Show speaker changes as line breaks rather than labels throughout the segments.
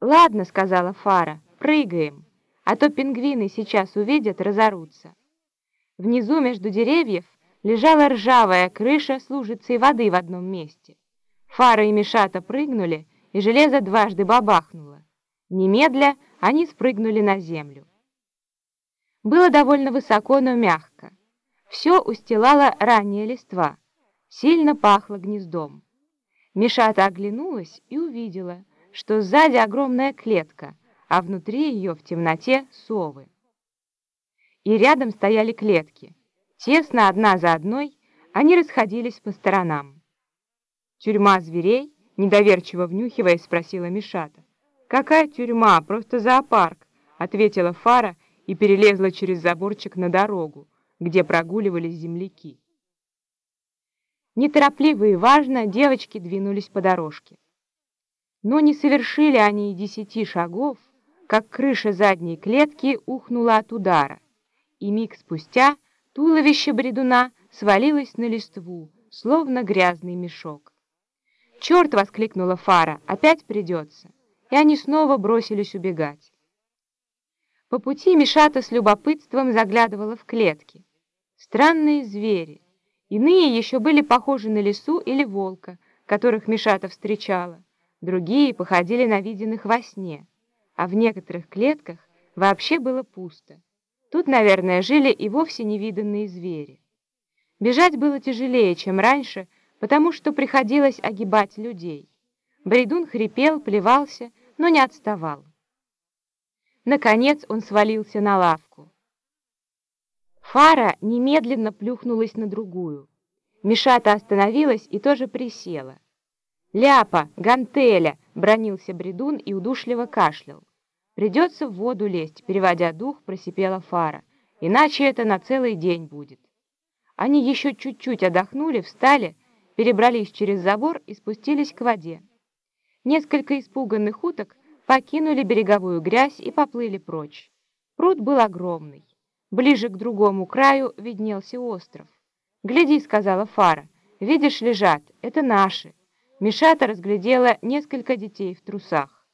«Ладно», — сказала Фара, — «прыгаем, а то пингвины сейчас увидят, разорутся». Внизу между деревьев лежала ржавая крыша с лужицей воды в одном месте. Фара и Мишата прыгнули, и железо дважды бабахнуло. Немедля они спрыгнули на землю. Было довольно высоко, но мягко. Все устилала ранняя листва. Сильно пахло гнездом. Мишата оглянулась и увидела, что сзади огромная клетка, а внутри ее в темноте совы. И рядом стояли клетки. Тесно одна за одной они расходились по сторонам. «Тюрьма зверей?» — недоверчиво внюхиваясь, спросила Мишата. «Какая тюрьма? Просто зоопарк!» — ответила Фара и перелезла через заборчик на дорогу, где прогуливались земляки. Неторопливо и важно девочки двинулись по дорожке. Но не совершили они и десяти шагов, как крыша задней клетки ухнула от удара, и миг спустя туловище бредуна свалилось на листву, словно грязный мешок. «Черт!» — воскликнула Фара, «опять придется!» И они снова бросились убегать. По пути Мишата с любопытством заглядывала в клетки. Странные звери. Иные еще были похожи на лису или волка, которых Мишата встречала. Другие походили на виденных во сне. А в некоторых клетках вообще было пусто. Тут, наверное, жили и вовсе невиданные звери. Бежать было тяжелее, чем раньше, потому что приходилось огибать людей. Бредун хрипел, плевался, но не отставал. Наконец он свалился на лавку. Фара немедленно плюхнулась на другую. Мишата остановилась и тоже присела. «Ляпа! Гантеля!» — бронился бредун и удушливо кашлял. «Придется в воду лезть», — переводя дух, просипела Фара. «Иначе это на целый день будет». Они еще чуть-чуть отдохнули, встали, перебрались через забор и спустились к воде. Несколько испуганных уток покинули береговую грязь и поплыли прочь. Пруд был огромный. Ближе к другому краю виднелся остров. «Гляди», — сказала Фара, — «видишь, лежат, это наши». Мишата разглядела несколько детей в трусах.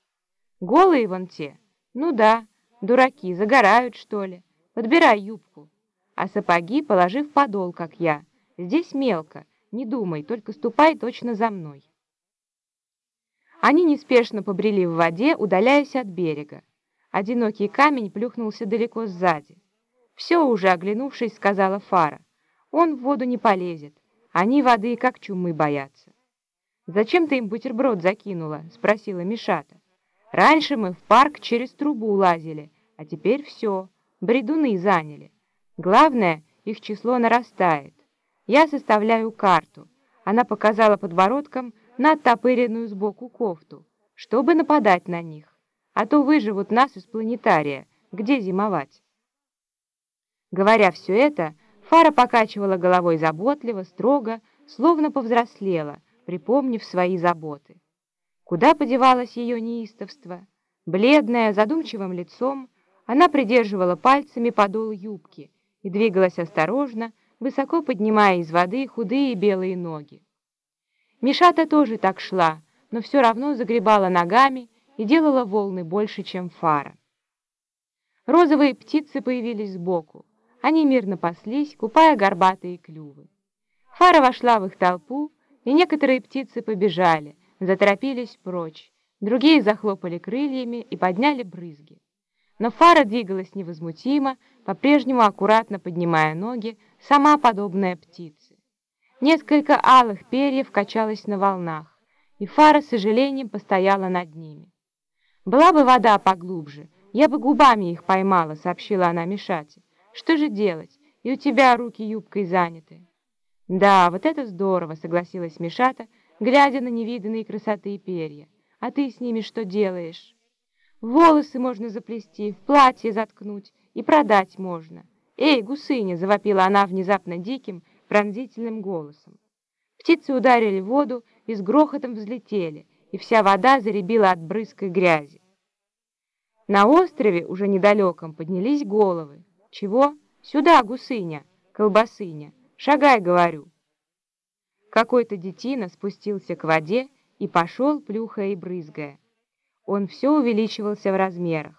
«Голые вон те? Ну да, дураки, загорают, что ли. Подбирай юбку. А сапоги положи в подол, как я. Здесь мелко, не думай, только ступай точно за мной». Они неспешно побрели в воде, удаляясь от берега. Одинокий камень плюхнулся далеко сзади. «Все уже, оглянувшись, сказала Фара. Он в воду не полезет. Они воды как чумы боятся». «Зачем ты им бутерброд закинула?» — спросила Мишата. «Раньше мы в парк через трубу лазили, а теперь все, бредуны заняли. Главное, их число нарастает. Я составляю карту». Она показала подбородком — на оттопыренную сбоку кофту, чтобы нападать на них, а то выживут нас из планетария, где зимовать. Говоря все это, Фара покачивала головой заботливо, строго, словно повзрослела, припомнив свои заботы. Куда подевалось ее неистовство? Бледная, задумчивым лицом, она придерживала пальцами подол юбки и двигалась осторожно, высоко поднимая из воды худые белые ноги. Мишата тоже так шла, но все равно загребала ногами и делала волны больше, чем фара. Розовые птицы появились сбоку. Они мирно паслись, купая горбатые клювы. Фара вошла в их толпу, и некоторые птицы побежали, заторопились прочь, другие захлопали крыльями и подняли брызги. Но Фара двигалась невозмутимо, по-прежнему аккуратно поднимая ноги, сама подобная птице. Несколько алых перьев качалось на волнах, и Фара с сожалением постояла над ними. «Была бы вода поглубже, я бы губами их поймала», — сообщила она Мишате. «Что же делать? И у тебя руки юбкой заняты». «Да, вот это здорово», — согласилась Мишата, глядя на невиданные красоты перья. «А ты с ними что делаешь?» «Волосы можно заплести, в платье заткнуть, и продать можно». «Эй, гусыня!» — завопила она внезапно диким, пронзительным голосом. Птицы ударили в воду и с грохотом взлетели, и вся вода заребила от брызг грязи. На острове, уже недалеком, поднялись головы. «Чего? Сюда, гусыня, колбасыня! Шагай, говорю!» Какой-то детина спустился к воде и пошел, плюхая и брызгая. Он все увеличивался в размерах.